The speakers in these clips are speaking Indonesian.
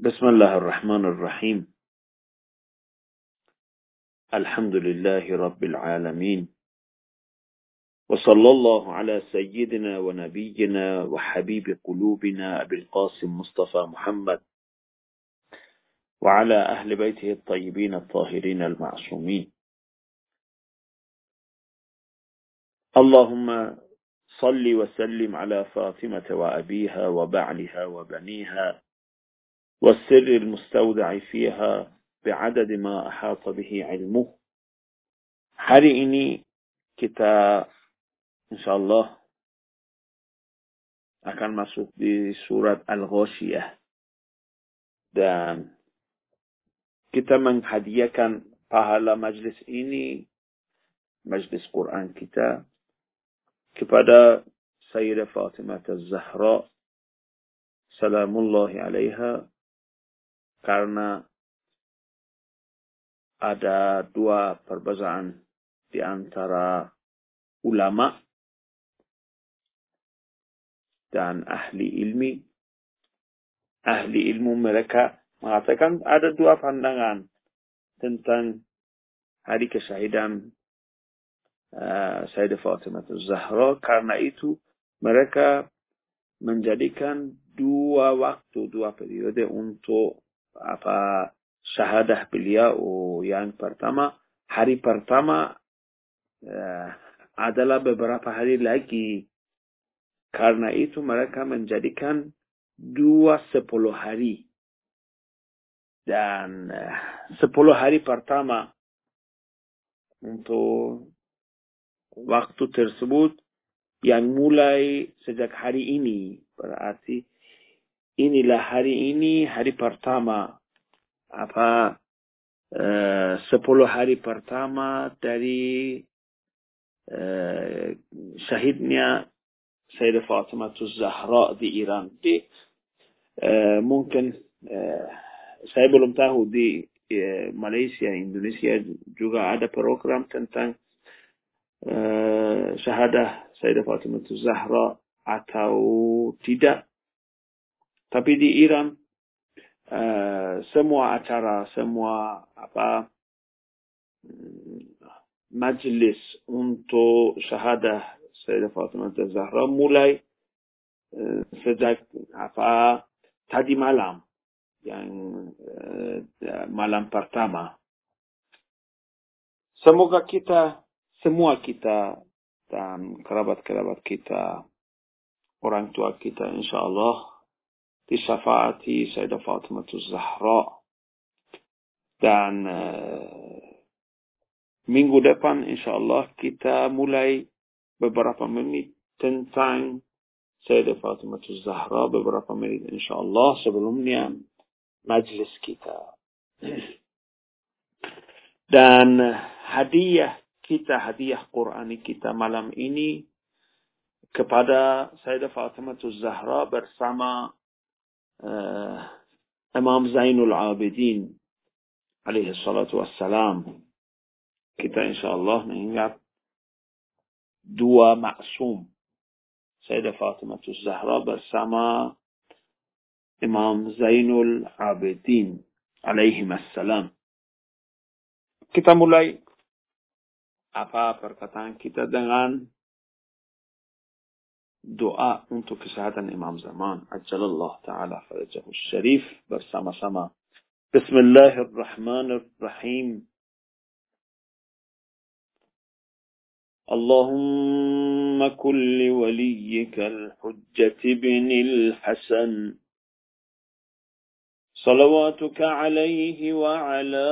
بسم الله الرحمن الرحيم. الحمد لله رب العالمين. وصلى الله على سيدنا ونبينا وحبيب قلوبنا أبي القاسم مصطفى محمد وعلى أهل بيته الطيبين الطاهرين المعصومين. اللهم صل وسلم على فاطمة وأبيها وبعلها وبنيها والسر المستودع فيها بعدد ما أحاط به علمه. حري كتاب إن شاء الله أكان مسوك بسورة الغاشية. دان كتاب من حدية كان فهلا مجلس إني مجلس قرآن كتاب. كبدا سيدة فاطمة الزهراء. سلام الله عليها. Karena ada dua perbezaan di antara ulama dan ahli ilmi. Ahli ilmu mereka mengatakan ada dua pandangan tentang hari kesyahidan uh, Sayyidah Fatimah Zahra. Karena itu mereka menjadikan dua waktu, dua periode untuk apa syahadah beliau yang pertama hari pertama uh, adalah beberapa hari lagi. Karena itu mereka menjadikan dua sepuluh hari. Dan uh, sepuluh hari pertama untuk waktu tersebut yang mulai sejak hari ini. Berarti inilah hari ini hari pertama apa uh, sepuluh hari pertama dari uh, syahidnya Sayyidah Fatimah Zahra di Iran. Di, uh, mungkin uh, saya belum tahu di uh, Malaysia, Indonesia juga ada program tentang uh, syahadah Sayyidah Fatimah Zahra atau tidak. Tapi di Iran uh, semua acara, semua apa majlis untuk syahadah Sayyidah Fatimah Zahra mulai uh, sejak apa tadi malam yang uh, malam pertama. Semoga kita semua kita dan kerabat-kerabat kita, orang tua kita insyaallah disyafaati Sayyidah Fatimah Zahra. Dan uh, minggu depan insyaallah kita mulai beberapa menit tentang Sayyidah Fatimah Zahra beberapa menit insyaallah sebelumnya majlis kita. Dan hadiah kita hadiah Qurani kita malam ini kepada Sayyidah Fatimah Zahra bersama Imam Zainul Abidin alaihi salatu wassalam. Kita insyaAllah mengingat dua maksum. Sayyidah Fatimah Zahra bersama Imam Zainul Abidin alaihi assalam. Kita mulai apa perkataan kita dengan doa untuk kesehatan Imam Zaman. Ajalallah Ta'ala farajahu syarif bersama-sama. Bismillahirrahmanirrahim. اللهم كن لوليك الحجة بن الحسن صلواتك عليه وعلى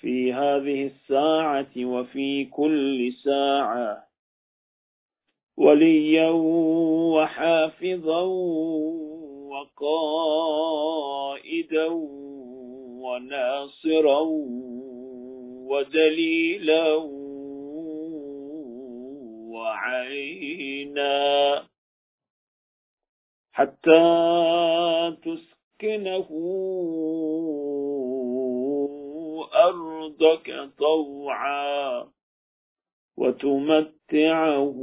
في هذه الساعة وفي كل ساعة. وليا وحافظا وقائدا وناصرا ودليلا وعينا. حتى تسكنه أرضك طوعا وتمتعه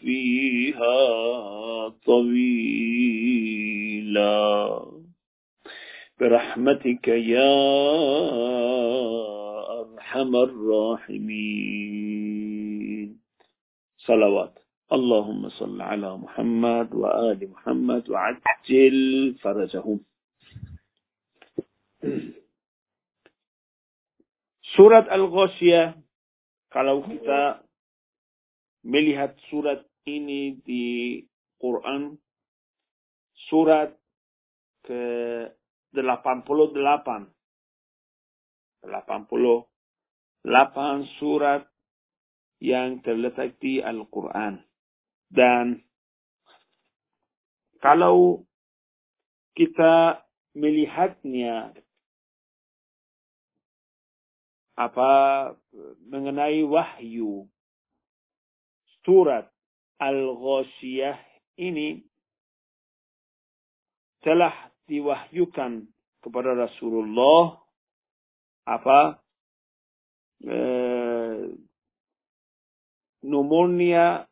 فيها طويلا. برحمتك يا أرحم الراحمين. صلوات. اللهم صل على محمد وآل محمد وعجل فرجهم. Surat Al-Ghasyiyah, kalau kita melihat surat ini di Quran, surat ke 88. 88 surat yang terletak di Al-Quran. Dan kalau kita melihatnya apa mengenai wahyu. Surat Al-Ghasyiyah ini telah diwahyukan kepada Rasulullah apa eh, nomornya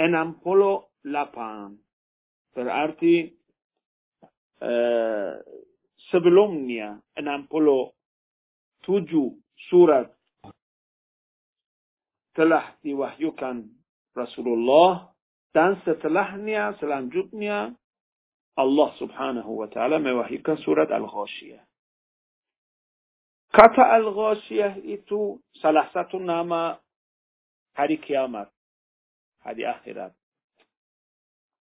68 berarti eh, sebelumnya 60 tujuh surat telah diwahyukan Rasulullah dan setelahnya selanjutnya Allah subhanahu wa ta'ala mewahyukan surat Al-Ghashiyah. Kata Al-Ghashiyah itu salah satu nama hari kiamat, hari akhirat.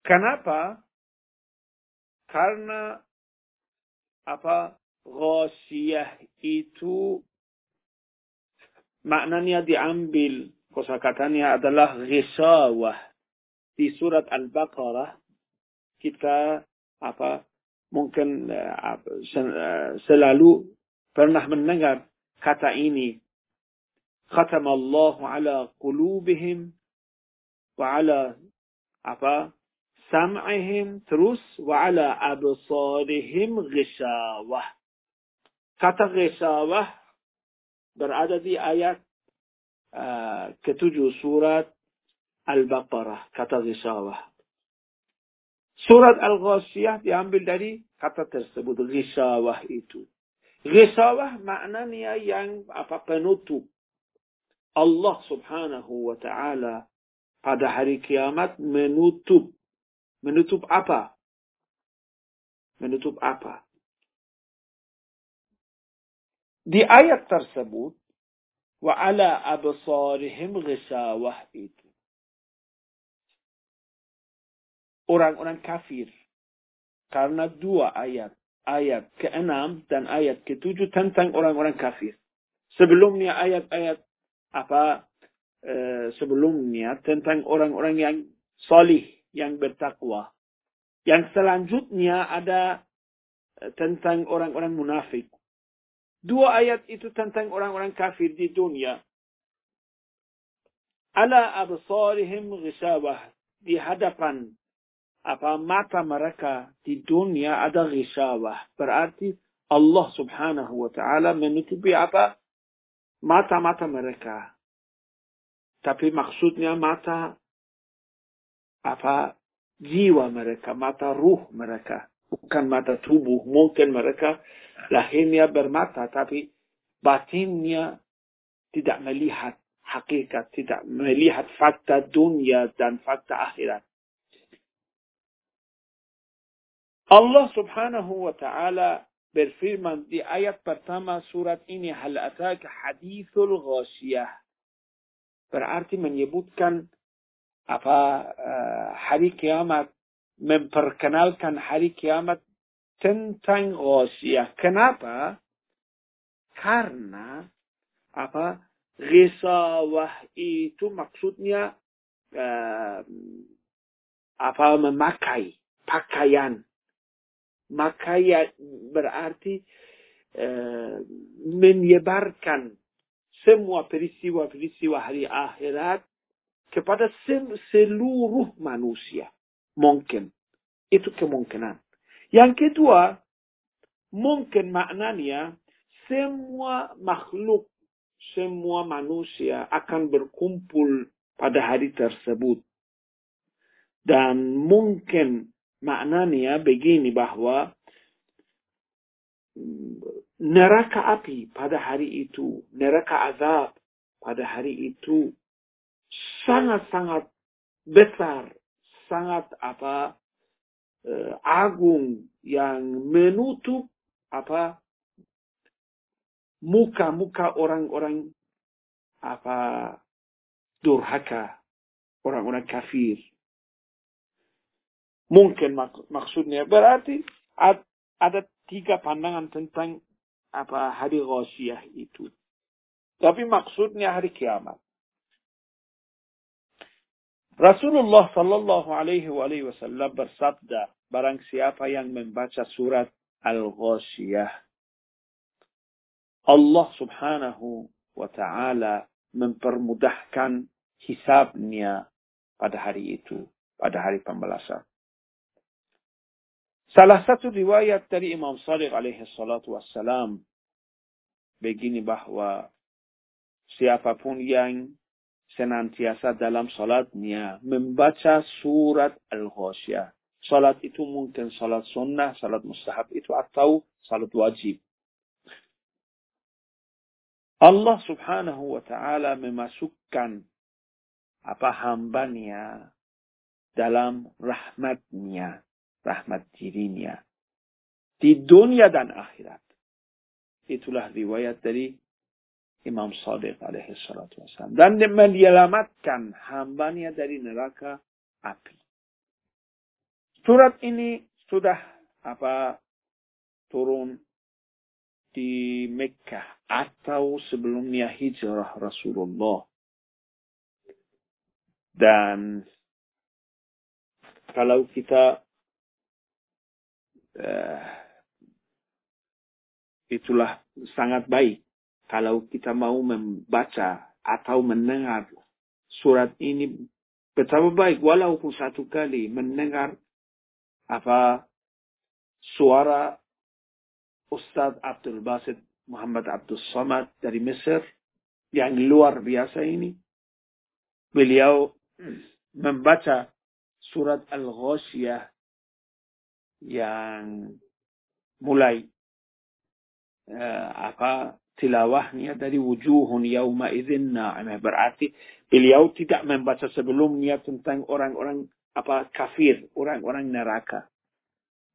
Kenapa? Karena apa Ghasiyah itu maknanya diambil. Kosakatanya adalah ghisawah. Di surat Al-Baqarah kita apa mungkin uh, selalu pernah mendengar kata ini. Khatam Allah ala qulubihim wa ala apa sam'ihim terus wa ala absarihim ghishawah Kata ghesawah berada di ayat uh, ketujuh surat Al-Baqarah. Kata ghesawah. Surat Al-Ghasiyah diambil dari kata tersebut. Ghesawah itu. Ghesawah maknanya yang apa penutup. Allah subhanahu wa ta'ala pada hari kiamat menutup. Menutup apa? Menutup apa? Di ayat tersebut, wa ala absarihim ghisawah itu. Orang-orang kafir. Karena dua ayat. Ayat ke-6 dan ayat ke-7 tentang orang-orang kafir. Sebelumnya ayat-ayat apa eh, sebelumnya tentang orang-orang yang solih, yang bertakwa. Yang selanjutnya ada eh, tentang orang-orang munafik. Dua ayat itu tentang orang-orang kafir di dunia. Ala absarihim ghisawah. Di hadapan apa mata mereka di dunia ada ghisawah. Berarti Allah subhanahu wa ta'ala menutupi apa? Mata-mata mereka. Tapi maksudnya mata apa jiwa mereka, mata ruh mereka, bukan mata tubuh. Mungkin mereka lahirnya bermata tapi batinnya tidak melihat hakikat, tidak melihat fakta dunia dan fakta akhirat. Allah subhanahu wa ta'ala berfirman di ayat pertama surat ini hal ataka hadithul ghasiyah. Berarti menyebutkan apa uh, hari kiamat memperkenalkan hari kiamat tentang ghasyah. Kenapa? Karena apa? Risawah itu maksudnya uh, apa memakai pakaian. Makanya berarti uh, menyebarkan semua peristiwa-peristiwa hari akhirat kepada seluruh manusia. Mungkin. Itu kemungkinan. Yang kedua, mungkin maknanya semua makhluk, semua manusia akan berkumpul pada hari tersebut. Dan mungkin maknanya begini bahwa neraka api pada hari itu, neraka azab pada hari itu sangat-sangat besar, sangat apa uh, agung yang menutup apa muka-muka orang-orang apa durhaka, orang-orang kafir. Mungkin mak maksudnya berarti ada tiga pandangan tentang apa hari Ghasyiyah itu. Tapi maksudnya hari kiamat. Rasulullah Sallallahu Alaihi Wasallam bersabda, barang siapa yang membaca surat Al-Ghasyiyah, Allah Subhanahu wa Ta'ala mempermudahkan hisabnya pada hari itu, pada hari pembalasan. Salah satu riwayat dari Imam Sadiq alaihi salatu wassalam begini bahwa siapa pun yang senantiasa dalam salatnya membaca surat Al-Ghasyiyah. Salat itu mungkin salat sunnah, salat mustahab itu atau salat wajib. Allah subhanahu wa ta'ala memasukkan apa hambanya dalam rahmatnya, rahmat dirinya. Di dunia dan akhirat. Itulah riwayat dari Imam Sadiq alaihi salatu wassalam. Dan menyelamatkan hambanya dari neraka api. Surat ini sudah apa turun di Mekkah atau sebelumnya hijrah Rasulullah. Dan kalau kita uh, itulah sangat baik kalau kita mau membaca atau mendengar surat ini betapa baik walaupun satu kali mendengar apa suara Ustadz Abdul Basit Muhammad Abdul Samad dari Mesir yang luar biasa ini. Beliau membaca surat Al-Ghasyiyah yang mulai uh, apa tilawahnya dari wujuhun yauma idzin na'imah. Berarti beliau tidak membaca sebelumnya tentang orang-orang apa kafir, orang-orang neraka.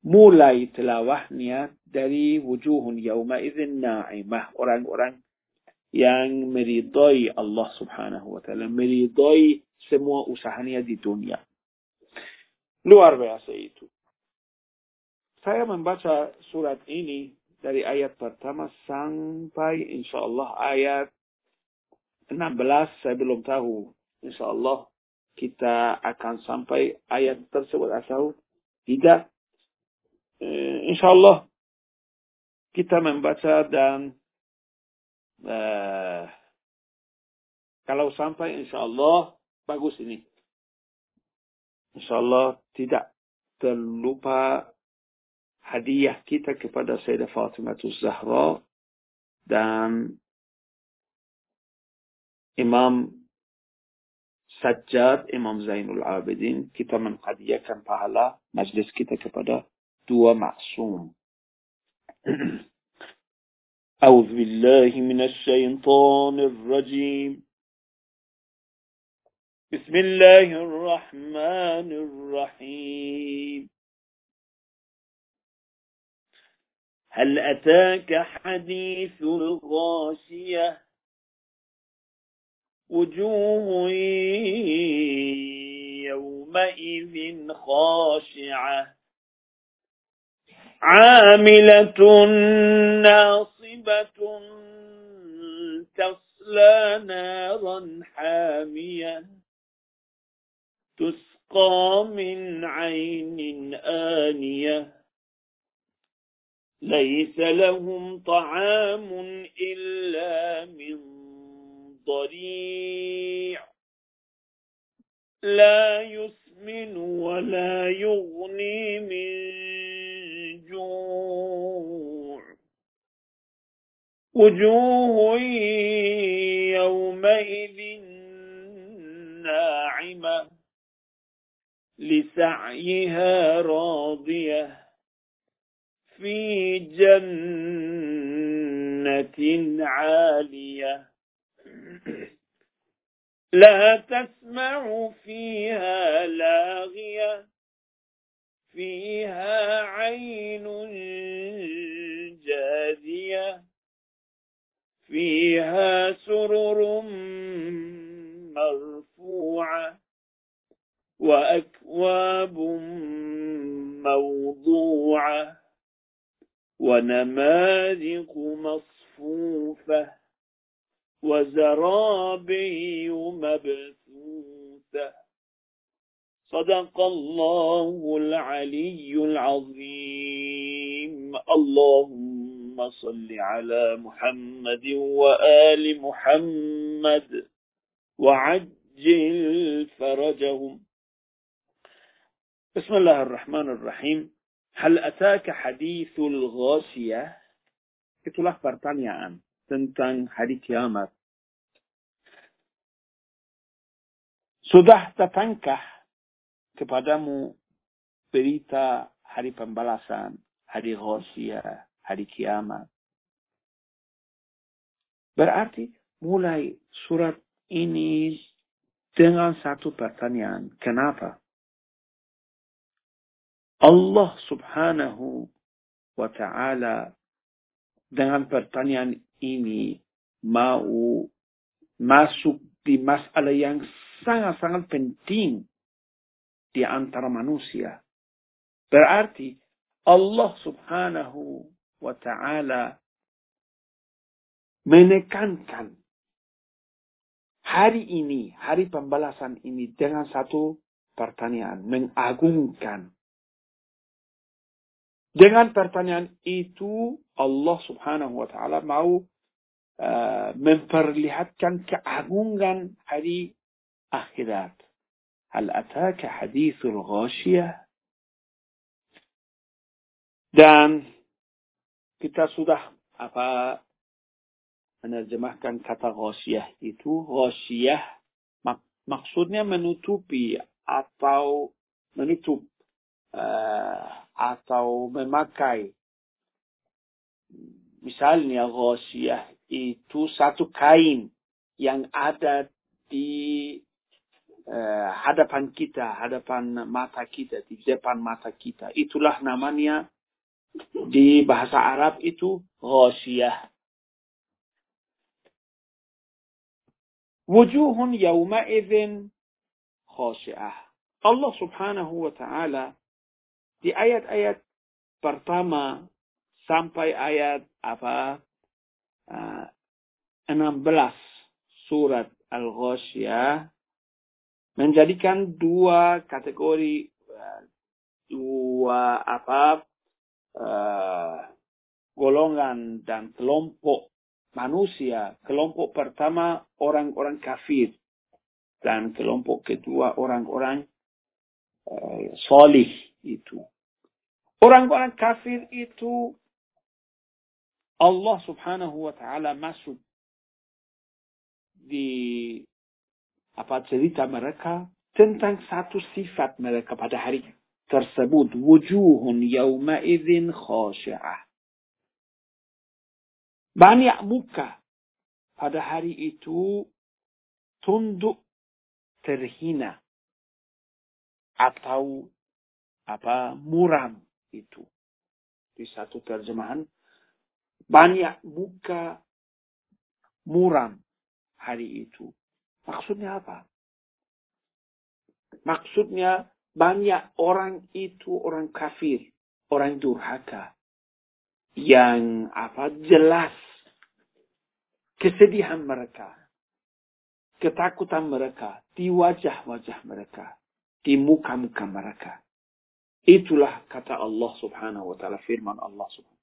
Mulai tilawahnya dari wujuhun yawma idzin na'imah. Orang-orang yang meridai Allah Subhanahu wa taala meridai semua usahanya di dunia. Luar biasa itu. Saya membaca surat ini dari ayat pertama sampai insyaallah ayat 16 saya belum tahu insyaallah kita akan sampai ayat tersebut atau tidak uh, insya Allah kita membaca dan uh, kalau sampai insya Allah bagus ini. Insya Allah tidak terlupa hadiah kita kepada Sayyidah Fatimah Zahra dan Imam Sajjad, Imam Zainul Abidin, kita menghadiahkan pahala majlis kita kepada dua maksum. أعوذ بالله من الشيطان الرجيم بسم الله الرحمن الرحيم هل أتاك حديث الغاشية؟ وجوه يومئذ خاشعة. عاملة ناصبة تصلى نارا حامية. تسقى من عين آنية. ليس لهم طعام إلا من ضريع. لا يسمن ولا يغني من جوع. وجوه يومئذ ناعمة لسعيها راضية. في جنة عالية. لا تسمع فيها لاغية. فيها عين جاذية فيها سرر مرفوعة. وأكواب موضوعة. ونمارق مصفوفة وزرابي مبثوثة. صدق الله العلي العظيم. اللهم صل على محمد وآل محمد وعجل فرجهم. بسم الله الرحمن الرحيم. Hal ataka hadithul ghasiyah? Itulah pertanyaan tentang hari kiamat. Sudah datangkah kepadamu berita hari pembalasan, hari ghasiyah, hari kiamat? Berarti mulai surat ini dengan satu pertanyaan. Kenapa? Allah subhanahu wa ta'ala dengan pertanyaan ini mau masuk di masalah yang sangat-sangat penting di antara manusia. Berarti Allah subhanahu wa ta'ala menekankan hari ini, hari pembalasan ini dengan satu pertanyaan, mengagungkan. Dengan pertanyaan itu, Allah subhanahu wa ta'ala mau uh, memperlihatkan keagungan hari akhirat. Hal ataka hadithul ghashiyah? Dan kita sudah apa menerjemahkan kata ghasyah itu ghasyah mak maksudnya menutupi atau menutup uh, atau memakai misalnya ghasyah itu satu kain yang ada di uh, hadapan kita, hadapan mata kita, di depan mata kita. Itulah namanya di bahasa Arab itu ghasyah. Wujuhun yawma'idhin khashi'ah. Allah subhanahu wa ta'ala di ayat-ayat pertama sampai ayat apa uh, 16 surat Al-Ghasyiyah menjadikan dua kategori dua apa uh, golongan dan kelompok manusia. Kelompok pertama orang-orang kafir. Dan kelompok kedua orang-orang uh, solih itu. Orang-orang kafir itu Allah subhanahu wa ta'ala masuk di apa cerita mereka tentang satu sifat mereka pada hari tersebut. Wujuhun yawma idhin khashi'ah banyak muka pada hari itu tunduk terhina atau apa muram itu. Di satu terjemahan banyak muka muram hari itu. Maksudnya apa? Maksudnya banyak orang itu orang kafir orang durhaka yang apa jelas kesedihan mereka, ketakutan mereka di wajah-wajah mereka, di muka-muka mereka. Itulah kata Allah subhanahu wa ta'ala firman Allah subhanahu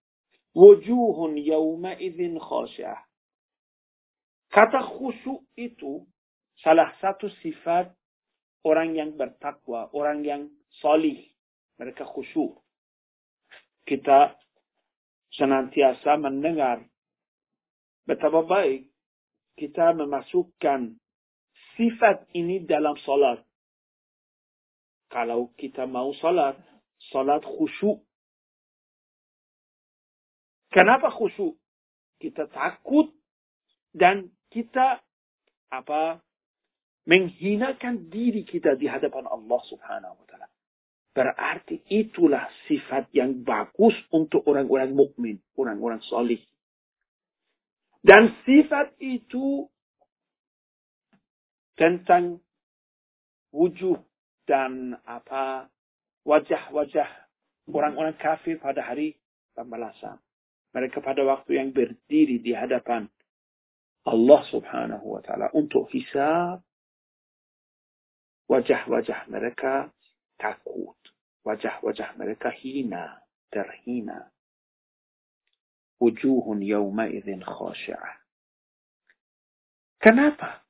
Wujuhun yawma idhin khasyah. Kata khusyuk itu salah satu sifat orang yang bertakwa, orang yang salih. Mereka khusyuk. Kita senantiasa mendengar betapa baik kita memasukkan sifat ini dalam salat. Kalau kita mau salat, salat khusyuk. Kenapa khusyuk? Kita takut dan kita apa menghinakan diri kita di hadapan Allah Subhanahu wa taala. Berarti itulah sifat yang bagus untuk orang-orang mukmin, orang-orang salih. Dan sifat itu tentang wujud dan apa wajah-wajah orang-orang kafir pada hari pembalasan. Mereka pada waktu yang berdiri di hadapan Allah subhanahu wa ta'ala untuk hisab wajah-wajah mereka takut. Wajah-wajah mereka hina, terhina. Wujuhun yawmaidhin khashi'ah. Kenapa?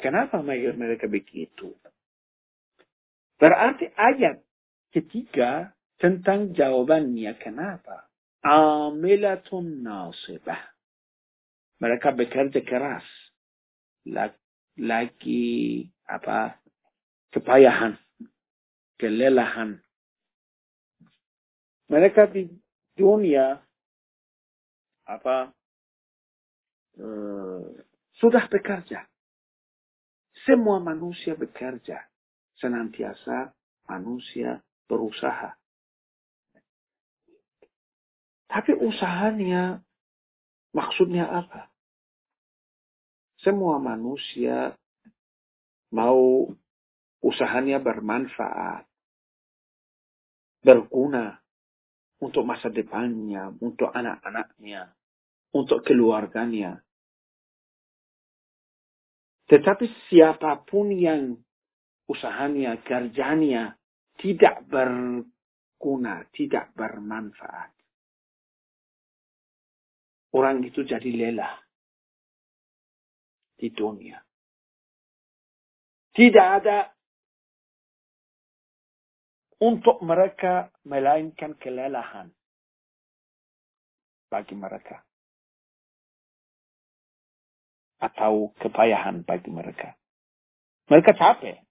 Kenapa mereka begitu? Berarti ayat ketiga tentang jawabannya kenapa. Amilatun nasibah. Mereka bekerja keras. Lagi apa kepayahan, kelelahan. Mereka di dunia apa uh, sudah bekerja. Semua manusia bekerja. Senantiasa manusia berusaha. Tapi usahanya maksudnya apa? Semua manusia mau usahanya bermanfaat, berguna untuk masa depannya, untuk anak-anaknya, untuk keluarganya. Tetapi siapa pun yang usahanya, kerjanya tidak berguna, tidak bermanfaat. Orang itu jadi lelah di dunia. Tidak ada untuk mereka melainkan kelelahan bagi mereka. Atau kepayahan bagi mereka. Mereka capek.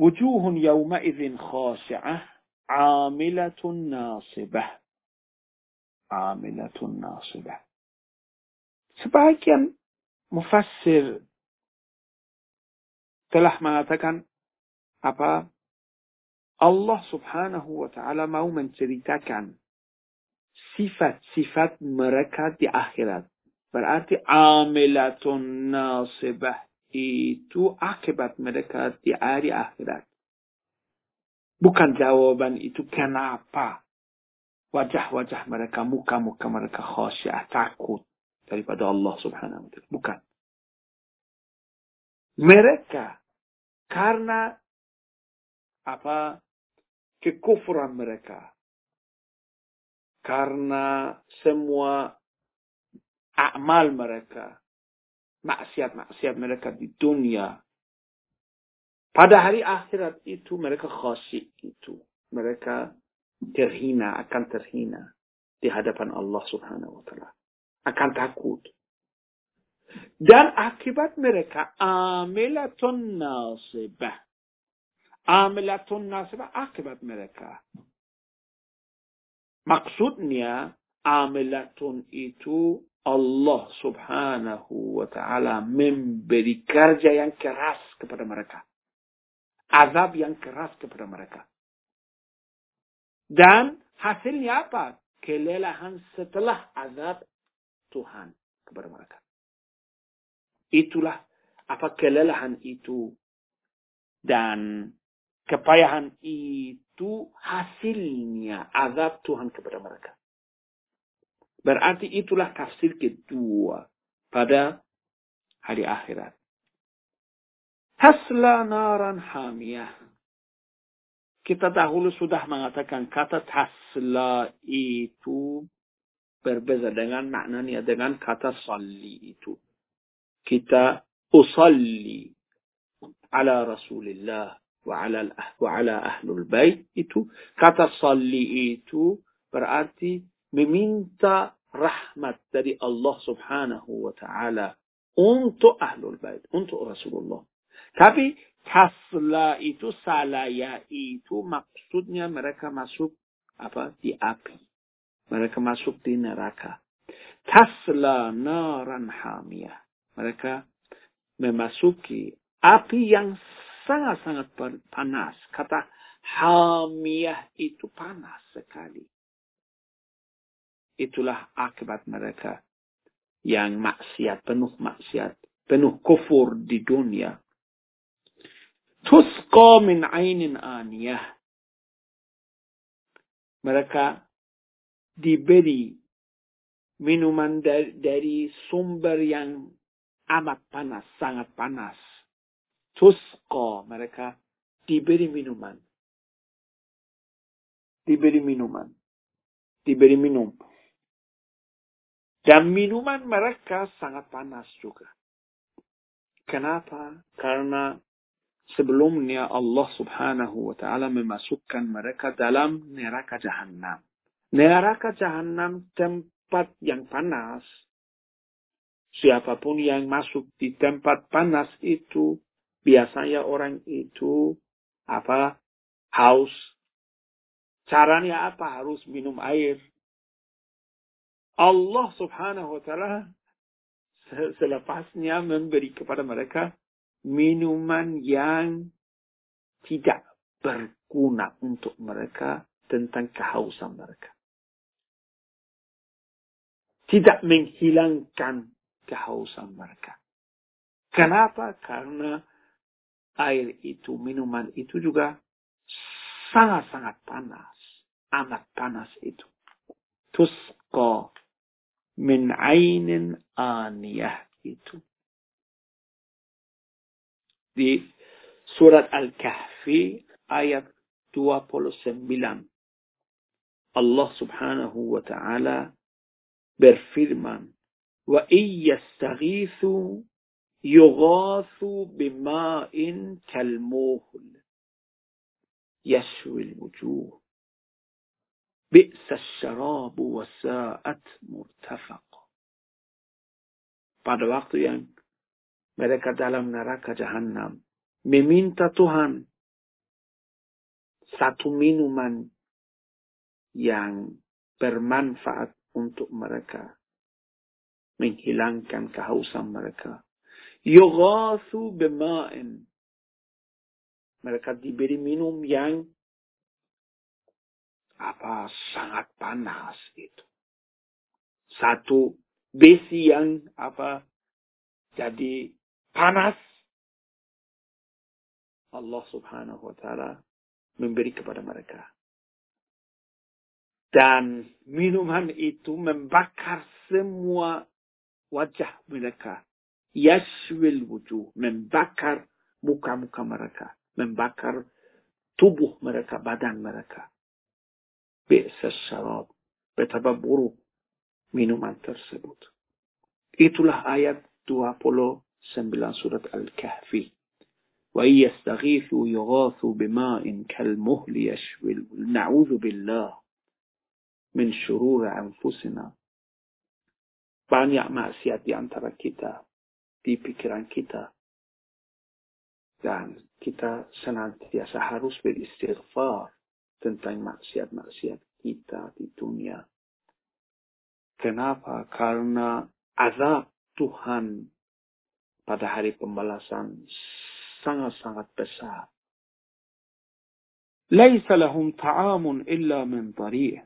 Wujuhun yawma'idhin khasi'ah amilatun nasibah. Amilatun nasibah. Sebagian mufassir telah mengatakan apa Allah subhanahu wa ta'ala mau menceritakan sifat-sifat mereka di akhirat. Berarti amilatun nasibah itu akibat mereka di hari akhirat. Bukan jawaban itu kenapa wajah-wajah mereka, muka-muka mereka khasyah, takut daripada Allah subhanahu wa ta'ala. Bukan. Mereka karena apa kekufuran mereka. Karena semua amal mereka. Maksiat-maksiat mereka di dunia. Pada hari akhirat itu mereka khasyi itu. Mereka terhina, akan terhina di hadapan Allah subhanahu wa ta'ala. Akan takut. Dan akibat mereka amilatun nasibah. Amilatun nasibah akibat mereka. Maksudnya amilatun itu Allah subhanahu wa ta'ala memberi kerja yang keras kepada mereka. Azab yang keras kepada mereka. Dan hasilnya apa? Kelelahan setelah azab Tuhan kepada mereka. Itulah apa kelelahan itu dan kepayahan itu hasilnya azab Tuhan kepada mereka. Berarti itulah tafsir kedua pada hari akhirat. Tasla naran hamiyah. Kita dahulu sudah mengatakan kata tasla itu berbeza dengan maknanya dengan kata salli itu kita usalli ala Rasulillah wa ala, wa ala ahlul bait itu kata salli itu berarti meminta rahmat dari Allah subhanahu wa ta'ala untuk ahlul bait, untuk Rasulullah. Tapi tasla itu salaya itu maksudnya mereka masuk apa di api. Mereka masuk di neraka. Tasla naran hamiyah. Mereka memasuki api yang sangat-sangat panas. Kata hamiyah itu panas sekali. Itulah akibat mereka yang maksiat, penuh maksiat, penuh kufur di dunia. Tusqa min ainin aniyah. Mereka diberi minuman dari, sumber yang amat panas, sangat panas. Tusqa, mereka diberi minuman. Diberi minuman. Diberi minum. Dan minuman mereka sangat panas juga. Kenapa? Karena sebelumnya Allah subhanahu wa ta'ala memasukkan mereka dalam neraka jahanam. Neraka jahanam tempat yang panas. Siapa pun yang masuk di tempat panas itu, biasanya orang itu apa haus. Caranya apa? Harus minum air Allah subhanahu wa ta'ala selepasnya memberi kepada mereka minuman yang tidak berguna untuk mereka tentang kehausan mereka. Tidak menghilangkan kehausan mereka. Kenapa? Karena air itu, minuman itu juga sangat-sangat panas. Amat panas itu. Tusqa min ainin aniyah itu. Di surat Al-Kahfi ayat 29. Allah subhanahu wa ta'ala berfirman, Wa iyastaghithu yughathu bima'in kalmuhl yashwi al-wujuh Bi'sa syarabu wasa'at murtafaq. Pada waktu yang mereka dalam neraka jahanam meminta Tuhan satu minuman yang bermanfaat untuk mereka menghilangkan kehausan mereka yughathu bima'in mereka diberi minum yang apa sangat panas itu. Satu besi yang apa jadi panas. Allah subhanahu wa ta'ala memberi kepada mereka. Dan minuman itu membakar semua wajah mereka. Yashwil wujuh. Membakar muka-muka mereka. Membakar tubuh mereka, badan mereka. بئس الشراب. بتبابورو منو من ترسبوت. إتله آيات دوابولو سنبلان سورة الكهف. وإن يستغيثوا يغاثوا بماء كالمهل يشوي. نعوذ بالله من شرور أنفسنا. بان maksiat di antara kita, di pikiran kita. Dan kita senantiasa harus beristighfar tentang maksiat-maksiat kita di dunia. Kenapa? Karena azab Tuhan pada hari pembalasan sangat-sangat besar. Laisa lahum ta'amun illa min dhari'.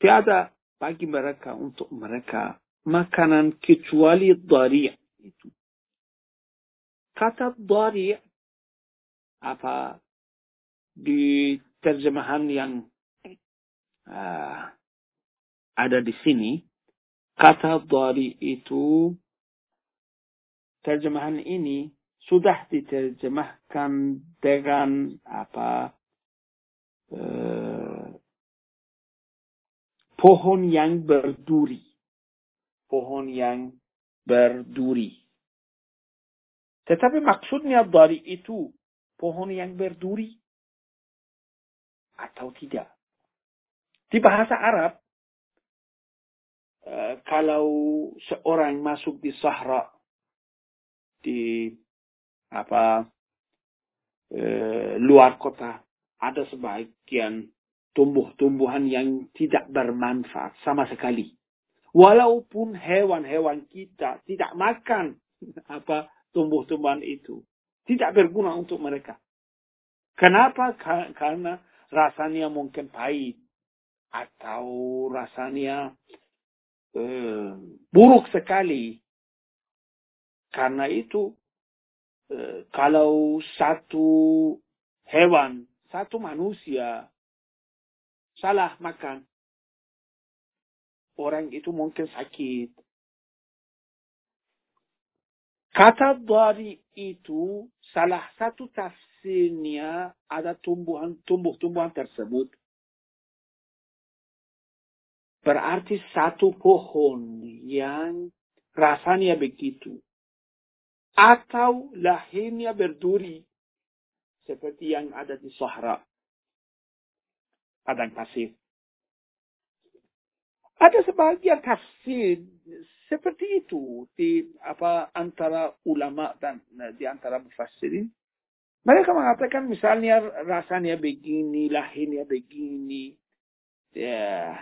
Tiada bagi mereka untuk mereka makanan kecuali dhari' itu. Kata dhari' apa di terjemahan yang uh, ada di sini, kata dari itu, terjemahan ini sudah diterjemahkan dengan apa uh, pohon yang berduri, pohon yang berduri. Tetapi maksudnya dari itu pohon yang berduri atau tidak. Di bahasa Arab, uh, kalau seorang masuk di Sahara di apa uh, luar kota ada sebagian tumbuh-tumbuhan yang tidak bermanfaat sama sekali. Walaupun hewan-hewan kita tidak makan apa tumbuh-tumbuhan itu, tidak berguna untuk mereka. Kenapa? Karena rasanya mungkin pahit atau rasanya eh, buruk sekali. Karena itu, eh, kalau satu hewan, satu manusia salah makan, orang itu mungkin sakit. Kata dari itu salah satu tafsirnya ada tumbuhan tumbuh-tumbuhan tersebut. Berarti satu pohon yang rasanya begitu. Atau lahirnya berduri. Seperti yang ada di Sahara. Padang pasir. Ada sebagian tafsir seperti itu di apa antara ulama dan di antara mufassirin. Mereka mengatakan misalnya rasanya begini, lahirnya begini. Ya,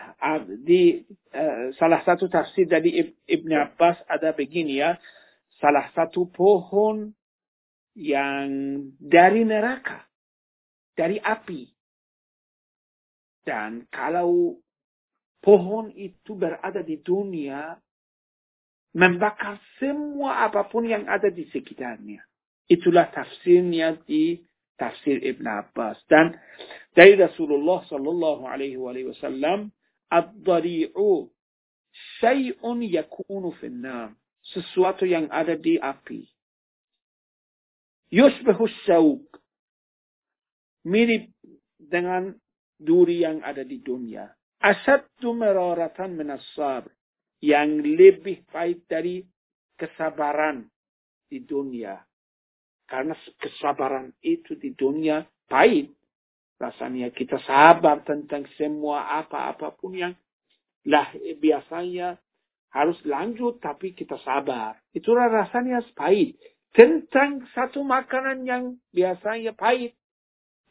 di uh, salah satu tafsir dari Ibn Abbas ada begini ya. Salah satu pohon yang dari neraka, dari api. Dan kalau pohon itu berada di dunia, membakar semua apa pun yang ada di sekitarnya. Itulah tafsirnya di tafsir Ibn Abbas. Dan dari Rasulullah Sallallahu Alaihi Wasallam, Ad-dari'u syai'un yakunu finnam. Sesuatu yang ada di api. Yusbahu syawq. Mirip dengan duri yang ada di dunia asaddu meraratan minas sabr yang lebih baik dari kesabaran di dunia. Karena kesabaran itu di dunia pahit. Rasanya kita sabar tentang semua apa-apapun yang lah biasanya harus lanjut tapi kita sabar. Itulah rasanya pahit. Tentang satu makanan yang biasanya pahit.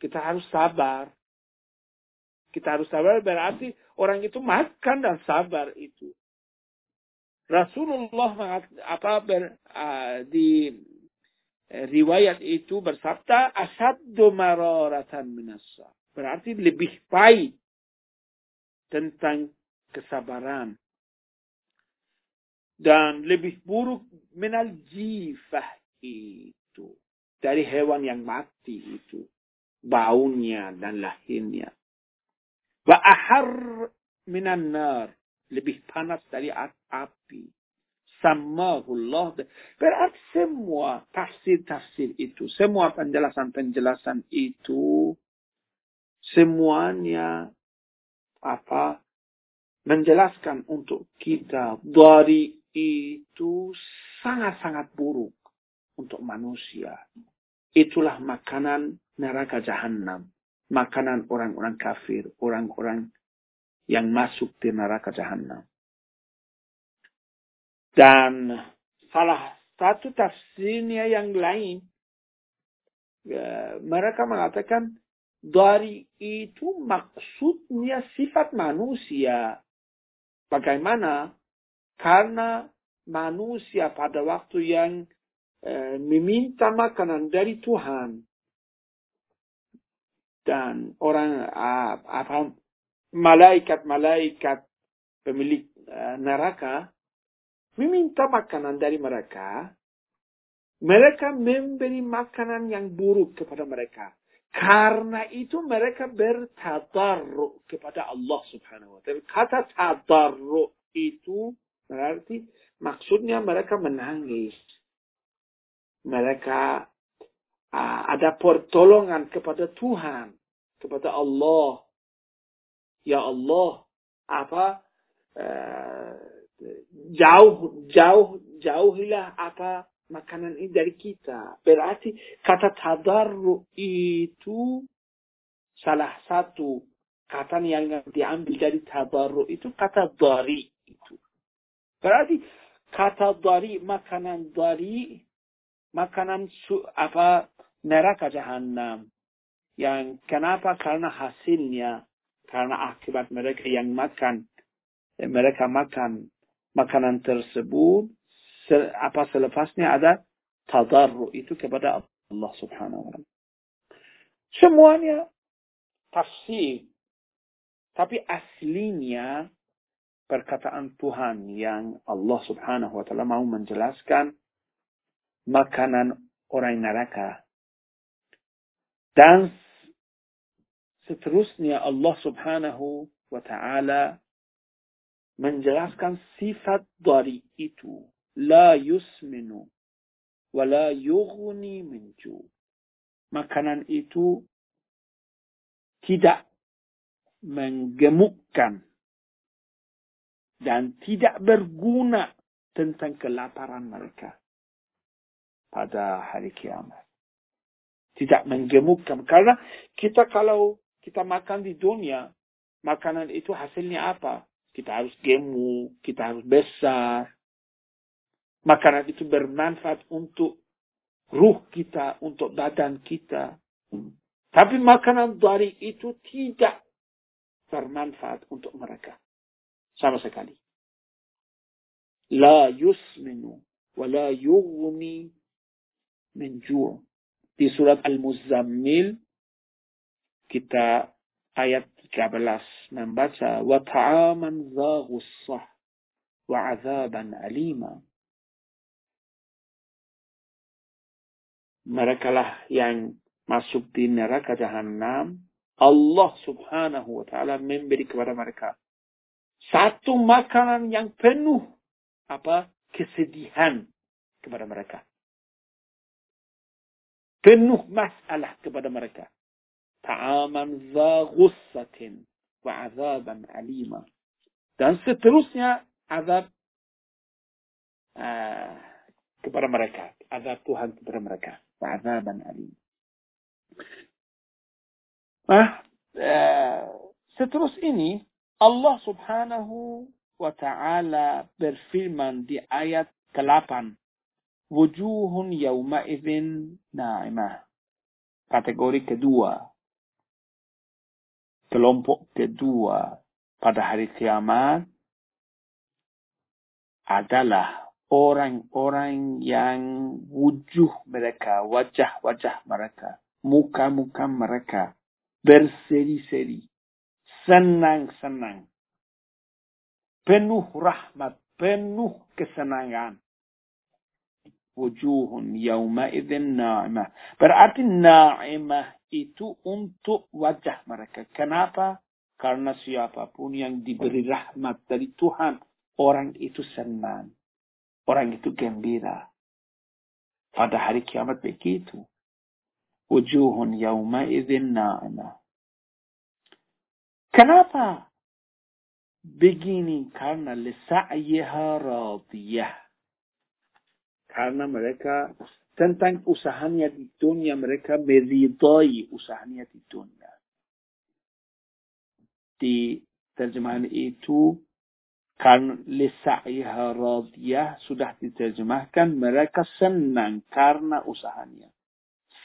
Kita harus sabar. Kita harus sabar berarti orang itu makan dan sabar itu. Rasulullah apa ber, uh, di riwayat itu bersabda asaddu mararatan minasa. Berarti lebih baik tentang kesabaran. Dan lebih buruk minal jifah itu. Dari hewan yang mati itu. Baunya dan lahirnya. Wa ahar minan nar. Lebih panas dari api. Samahullah. Berarti semua tafsir-tafsir itu. Semua penjelasan-penjelasan itu. Semuanya apa menjelaskan untuk kita dari itu sangat-sangat buruk untuk manusia. Itulah makanan neraka jahanam makanan orang-orang kafir, orang-orang yang masuk di neraka jahanam. Dan salah satu tafsirnya yang lain, ya, mereka mengatakan dari itu maksudnya sifat manusia. Bagaimana? Karena manusia pada waktu yang eh, meminta makanan dari Tuhan, dan orang uh, apa malaikat-malaikat pemilik uh, neraka meminta makanan dari mereka, mereka memberi makanan yang buruk kepada mereka. Karena itu mereka bertadarru kepada Allah subhanahu wa ta'ala. Kata tadarru itu berarti maksudnya mereka menangis. Mereka uh, ada pertolongan kepada Tuhan kepada Allah. Ya Allah, apa uh, jauh jauh jauhilah apa makanan ini dari kita. Berarti kata tadarru itu salah satu kata yang diambil dari tadarru itu kata dari itu. Berarti kata dari, makanan dari, makanan su, apa neraka jahanam. Yang kenapa? Karena hasilnya, karena akibat mereka yang makan, mereka makan makanan tersebut, apa selepasnya ada tadarru itu kepada Allah subhanahu wa ta'ala. Semuanya tafsir. Tapi aslinya perkataan Tuhan yang Allah subhanahu wa ta'ala mau menjelaskan makanan orang neraka. Dan seterusnya Allah subhanahu wa ta'ala menjelaskan sifat dari itu. La yusminu wa la yughni min ju. Makanan itu tidak menggemukkan dan tidak berguna tentang kelaparan mereka pada hari kiamat. Tidak menggemukkan. Karena kita kalau kita makan di dunia, makanan itu hasilnya apa? Kita harus gemuk, kita harus besar. Makanan itu bermanfaat untuk ruh kita, untuk badan kita. Tapi makanan dari itu tidak bermanfaat untuk mereka. Sama sekali. La yusminu wa la yughni min ju' di surat Al-Muzammil kita ayat 13 membaca wa ta'aman dha ghussah wa 'adzaban alima. Mereka lah yang masuk di neraka jahanam Allah subhanahu wa ta'ala memberi kepada mereka satu makanan yang penuh apa? kesedihan kepada mereka. Penuh masalah kepada mereka. Ta'aman za ghussatin wa azaban alima. Dan seterusnya azab uh, kepada mereka. Azab Tuhan kepada mereka. Wa azaban alim. Ah, uh, seterus ini Allah subhanahu wa ta'ala berfirman di ayat ke-8 wujuhun yaumaidin na'imah. Kategori kedua. Kelompok kedua pada hari kiamat adalah orang-orang yang wujuh mereka, wajah-wajah mereka, muka-muka mereka berseri-seri, senang-senang, penuh rahmat, penuh kesenangan wujuhun yaumaidin na'imah. Berarti na'imah itu untuk wajah mereka. Kenapa? Karena siapa pun yang diberi rahmat dari Tuhan, orang itu senang. Orang itu gembira. Pada hari kiamat begitu. Wujuhun yaumaidin na'imah. Kenapa? Begini karena lisa'yiha radiyah karena mereka tentang usahanya di dunia mereka meridai usahanya di dunia. Di terjemahan itu kan lisaiha radiyah sudah diterjemahkan mereka senang karena usahanya.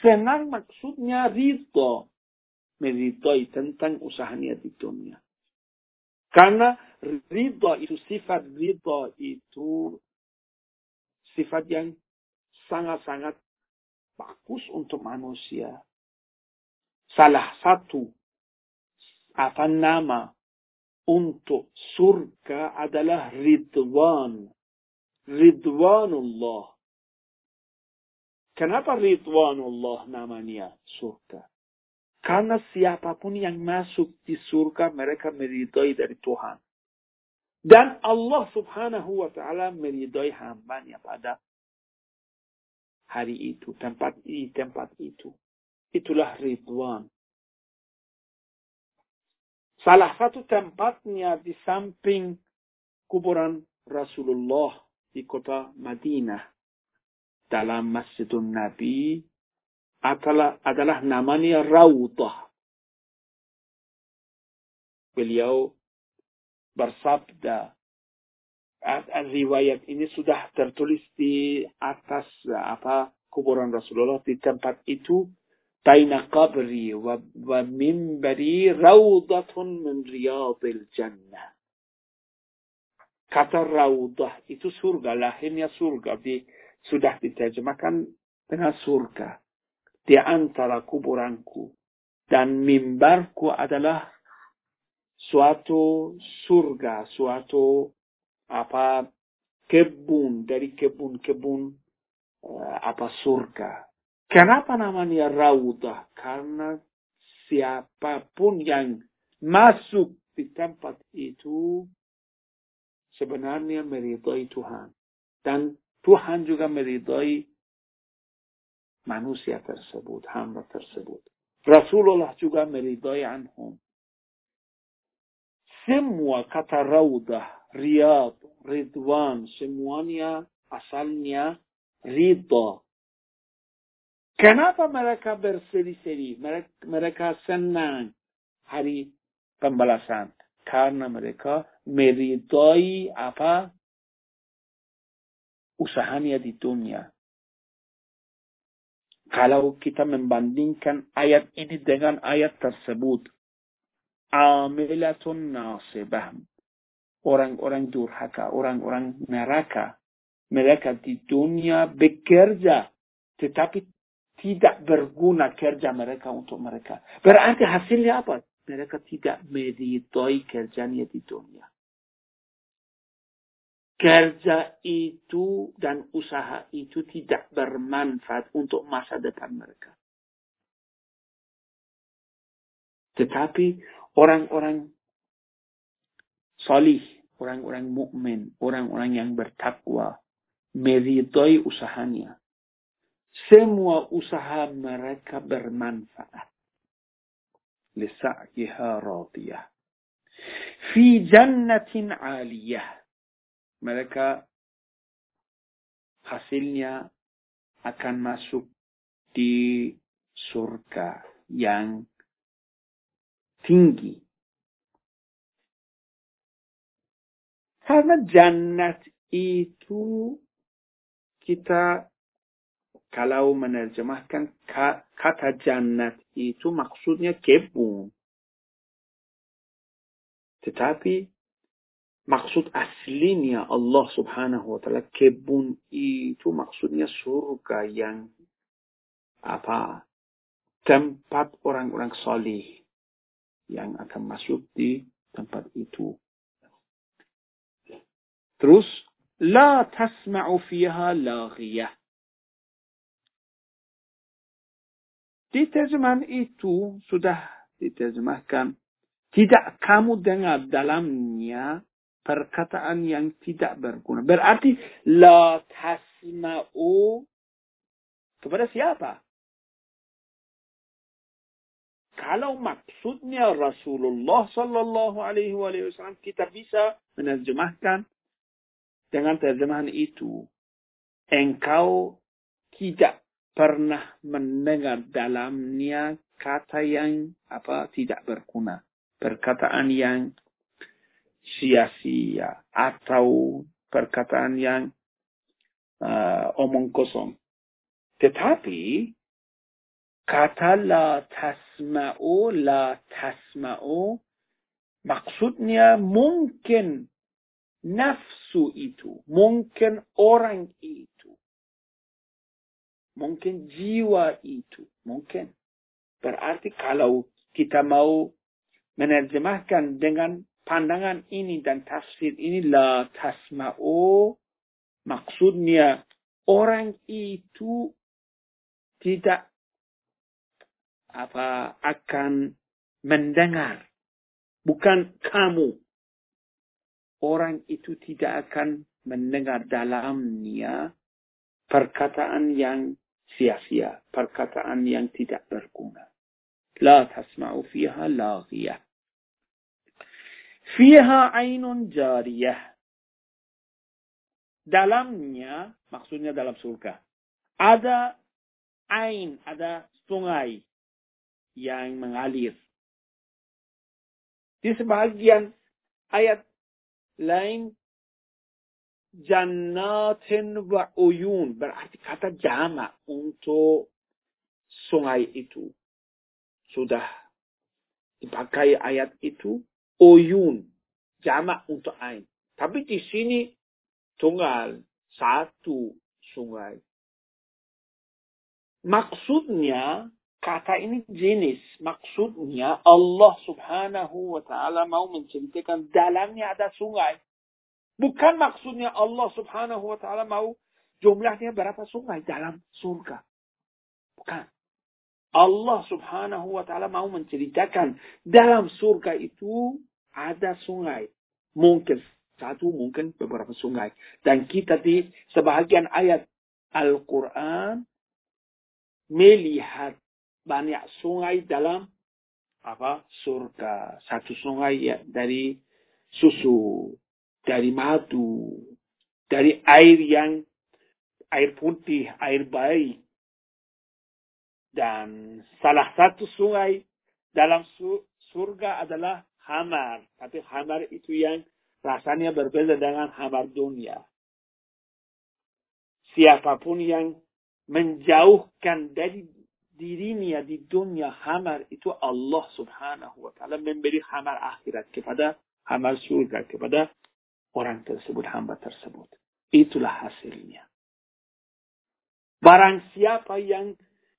Senang maksudnya ridho. Meridai tentang usahanya di dunia. Karena ridho itu sifat ridho itu sifat yang sangat-sangat bagus untuk manusia. Salah satu apa nama untuk surga adalah Ridwan. Ridwanullah. Kenapa Ridwanullah namanya surga? Karena siapa pun yang masuk di surga mereka meridai dari Tuhan. Dan Allah subhanahu wa ta'ala meridai hambanya pada hari itu, tempat ini, tempat itu. Itulah Ridwan. Salah satu tempatnya di samping kuburan Rasulullah di kota Madinah. Dalam Masjidun Nabi adalah, adalah namanya Raudah. Beliau bersabda, riwayat ini sudah tertulis di atas apa kuburan Rasulullah di tempat itu. Baina qabri wa, wa mimbari raudatun min riyadil jannah. Kata raudah itu surga lahirnya surga di, sudah diterjemahkan dengan surga. Di antara kuburanku dan mimbarku adalah suatu surga suatu apa kebun dari kebun-kebun uh, apa surga. Kenapa namanya raudah? Karena siapa pun yang masuk di tempat itu sebenarnya meridai Tuhan. Dan Tuhan juga meridai manusia tersebut, hamba tersebut. Rasulullah juga meridai anhum. Semua kata raudah Riyad, Ridwan, semuanya asalnya ridho. Kenapa mereka berseri-seri? Mereka, mereka senang hari pembalasan. Karena mereka meridoi apa? Usahanya di dunia. Kalau kita membandingkan ayat ini dengan ayat tersebut. Amilatun nasibah orang-orang durhaka, orang-orang neraka. Mereka di dunia bekerja, tetapi tidak berguna kerja mereka untuk mereka. Berarti hasilnya apa? Mereka tidak meridoi kerjanya di dunia. Kerja itu dan usaha itu tidak bermanfaat untuk masa depan mereka. Tetapi orang-orang salih, orang-orang mukmin, orang-orang yang bertakwa, meridai usahanya. Semua usaha mereka bermanfaat. Lisa'yiha radiyah. Fi jannatin aliyah. Mereka hasilnya akan masuk di surga yang tinggi Karena jannat itu kita kalau menerjemahkan kata jannat itu maksudnya kebun. Tetapi maksud aslinya Allah subhanahu wa ta'ala kebun itu maksudnya surga yang apa tempat orang-orang salih yang akan masuk di tempat itu. Terus, la tasma'u fiha laghiyah. Di terjemahan itu sudah diterjemahkan. Tidak kamu dengar dalamnya perkataan yang tidak berguna. Berarti la tasma'u kepada siapa? Kalau maksudnya Rasulullah Sallallahu Alaihi Wasallam kita bisa menerjemahkan dengan terjemahan itu, engkau tidak pernah mendengar dalamnya kata yang apa tidak berguna, perkataan yang sia-sia atau perkataan yang uh, omong kosong. Tetapi kata la tasma'u, la tasma'u maksudnya mungkin nafsu itu, mungkin orang itu, mungkin jiwa itu, mungkin. Berarti kalau kita mau menerjemahkan dengan pandangan ini dan tafsir ini la tasma'u maksudnya orang itu tidak apa akan mendengar bukan kamu orang itu tidak akan mendengar dalamnya perkataan yang sia-sia, perkataan yang tidak berguna. La tasma'u fiha laghiyah. Fiha ainun jariyah. Dalamnya, maksudnya dalam surga, ada ain, ada sungai yang mengalir. Di sebagian ayat lain jannatin wa uyun. Berarti kata jama untuk sungai itu. Sudah dipakai ayat itu. Uyun. Jama untuk ain. Tapi di sini tunggal satu sungai. Maksudnya kata ini jenis. Maksudnya Allah subhanahu wa ta'ala mau menceritakan dalamnya ada sungai. Bukan maksudnya Allah subhanahu wa ta'ala mau jumlahnya berapa sungai dalam surga. Bukan. Allah subhanahu wa ta'ala mau menceritakan dalam surga itu ada sungai. Mungkin satu, mungkin beberapa sungai. Dan kita di sebahagian ayat Al-Quran melihat banyak sungai dalam apa surga. Satu sungai ya, dari susu, dari madu, dari air yang air putih, air baik. Dan salah satu sungai dalam surga adalah hamar. Tapi hamar itu yang rasanya berbeda dengan hamar dunia. Siapa pun yang menjauhkan dari dirinya di dunia hamar itu Allah subhanahu wa ta'ala memberi hamar akhirat kepada hamar surga kepada orang tersebut, hamba tersebut. Itulah hasilnya. Barang siapa yang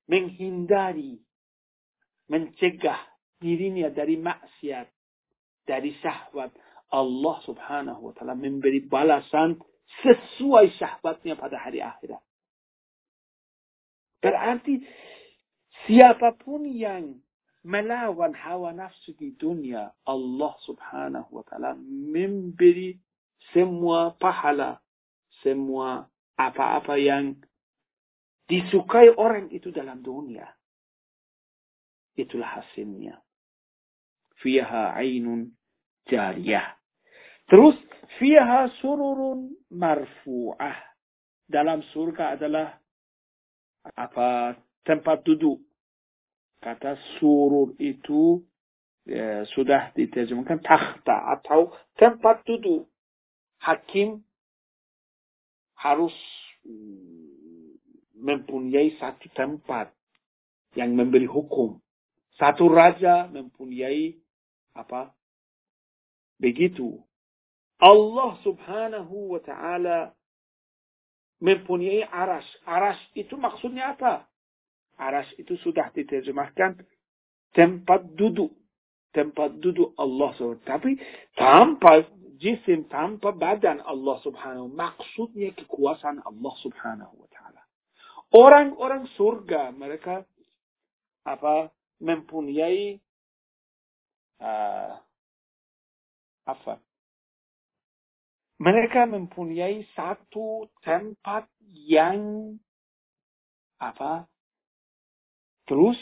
menghindari, mencegah dirinya dari maksiat, dari syahwat, Allah subhanahu wa ta'ala memberi balasan sesuai syahwatnya pada hari akhirat. Berarti siapa pun yang melawan hawa nafsu di dunia, Allah subhanahu wa ta'ala memberi semua pahala, semua apa-apa yang disukai orang itu dalam dunia. Itulah hasilnya. Fiha ainun jariyah. Terus, fiha sururun marfu'ah. Dalam surga adalah apa tempat duduk. Kata surur itu ya, sudah diterjemahkan takhta atau tempat duduk hakim harus mm, mempunyai satu tempat yang memberi hukum. Satu raja mempunyai apa? Begitu. Allah subhanahu wa ta'ala mempunyai aras. Aras itu maksudnya apa? Aras itu sudah diterjemahkan tempat duduk. Tempat duduk Allah SWT. Tapi tanpa jisim tanpa badan Allah subhanahu maksudnya kekuasaan Allah subhanahu wa ta'ala. Orang-orang surga mereka apa mempunyai uh, apa mereka mempunyai satu tempat yang apa terus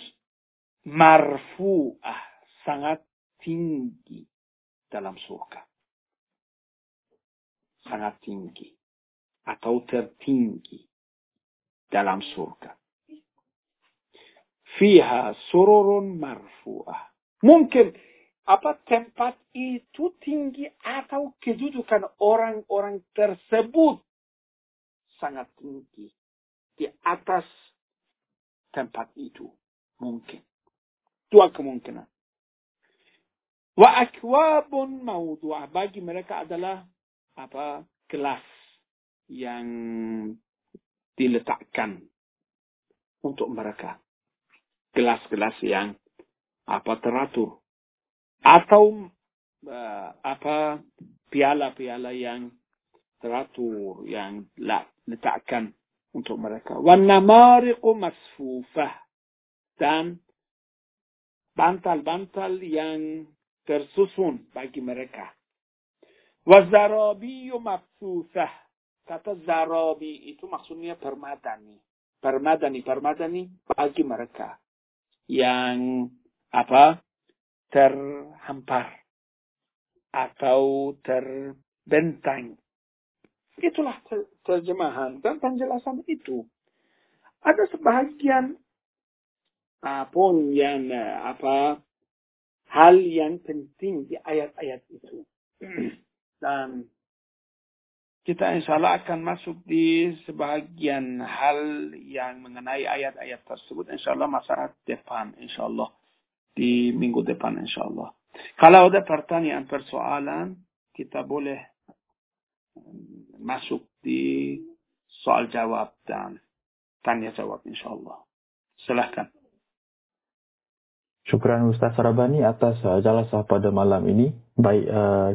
marfu'ah sangat tinggi dalam surga sangat tinggi atau tertinggi dalam surga. Fiha sururun marfu'ah. Mungkin apa tempat itu tinggi atau kedudukan orang-orang tersebut sangat tinggi di atas tempat itu. Mungkin. Dua kemungkinan. Wa akwabun mawdu'ah. Bagi mereka adalah apa gelas yang diletakkan untuk mereka. Gelas-gelas yang apa teratur atau uh, apa piala-piala yang teratur yang letakkan untuk mereka. Wanamariqu masfufah dan bantal-bantal yang tersusun bagi mereka. Wazarabiyu mabsusah. Kata zarabi itu maksudnya permadani. Permadani, permadani bagi mereka. Yang apa? Terhampar. Atau terbentang. Itulah terjemahan dan penjelasan itu. Ada sebagian apa pun yang apa hal yang penting di ayat-ayat itu. Dan kita insya Allah akan masuk di sebagian hal yang mengenai ayat-ayat tersebut. Insya Allah masa depan, insya Allah. Di minggu depan, insya Allah. Kalau ada pertanyaan, persoalan, kita boleh masuk di soal jawab dan tanya jawab, insya Allah. Silahkan. Syukran Ustaz Sarabani atas uh, jalasah pada malam ini. Baik, uh,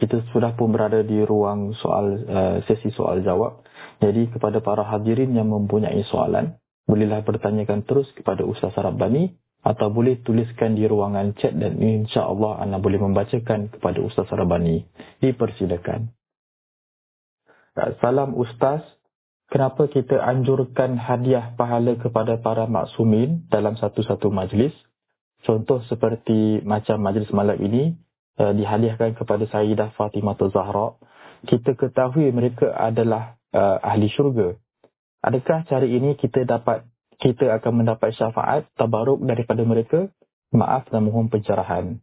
kita sudah pun berada di ruang soal uh, sesi soal jawab. Jadi kepada para hadirin yang mempunyai soalan, bolehlah bertanyakan terus kepada Ustaz Sarabani atau boleh tuliskan di ruangan chat dan insya-Allah anda boleh membacakan kepada Ustaz Sarabani. Dipersilakan. Salam Ustaz, kenapa kita anjurkan hadiah pahala kepada para maksumin dalam satu-satu majlis? Contoh seperti macam majlis malam ini, uh, dihadiahkan kepada Sayyidah Fatimah Zahra, kita ketahui mereka adalah uh, ahli syurga. Adakah cara ini kita dapat kita akan mendapat syafaat tabaruk daripada mereka? Maaf dan mohon pencerahan.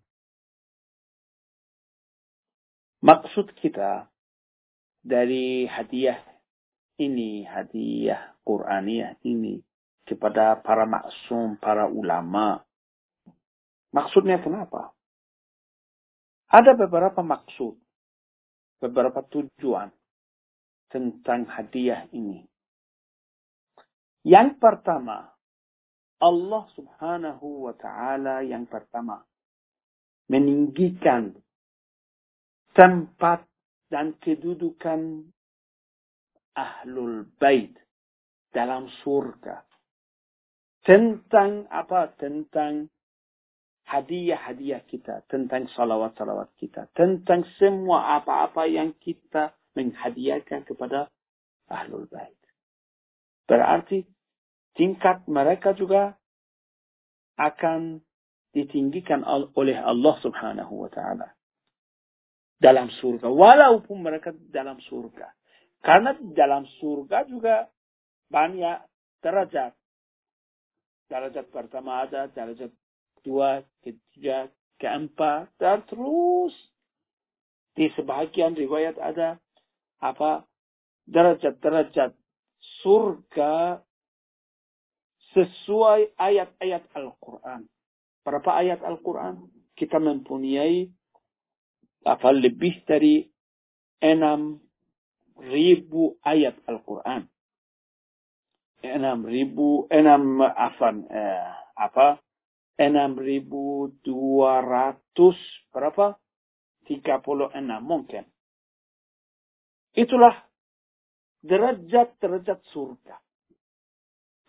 Maksud kita dari hadiah ini, hadiah Qur'aniyah ini kepada para maksum, para ulama. Maksudnya kenapa? Ada beberapa maksud, beberapa tujuan tentang hadiah ini. Yang pertama, Allah subhanahu wa ta'ala yang pertama meninggikan tempat dan kedudukan ahlul bait dalam surga. Tentang apa? Tentang hadiah-hadiah kita, tentang salawat-salawat kita, tentang semua apa-apa yang kita menghadiahkan kepada Ahlul Bait. Berarti tingkat mereka juga akan ditinggikan oleh Allah Subhanahu wa taala dalam surga walaupun mereka dalam surga. Karena dalam surga juga banyak derajat. Derajat pertama ada, derajat dua, ketiga, keempat, dan terus di sebagian riwayat ada apa derajat-derajat surga sesuai ayat-ayat Al-Quran. Berapa ayat Al-Quran? Kita mempunyai apa lebih dari enam ribu ayat Al-Quran. Enam ribu, enam afan, eh, apa? 6.200 berapa? 36 mungkin. Itulah derajat-derajat surga.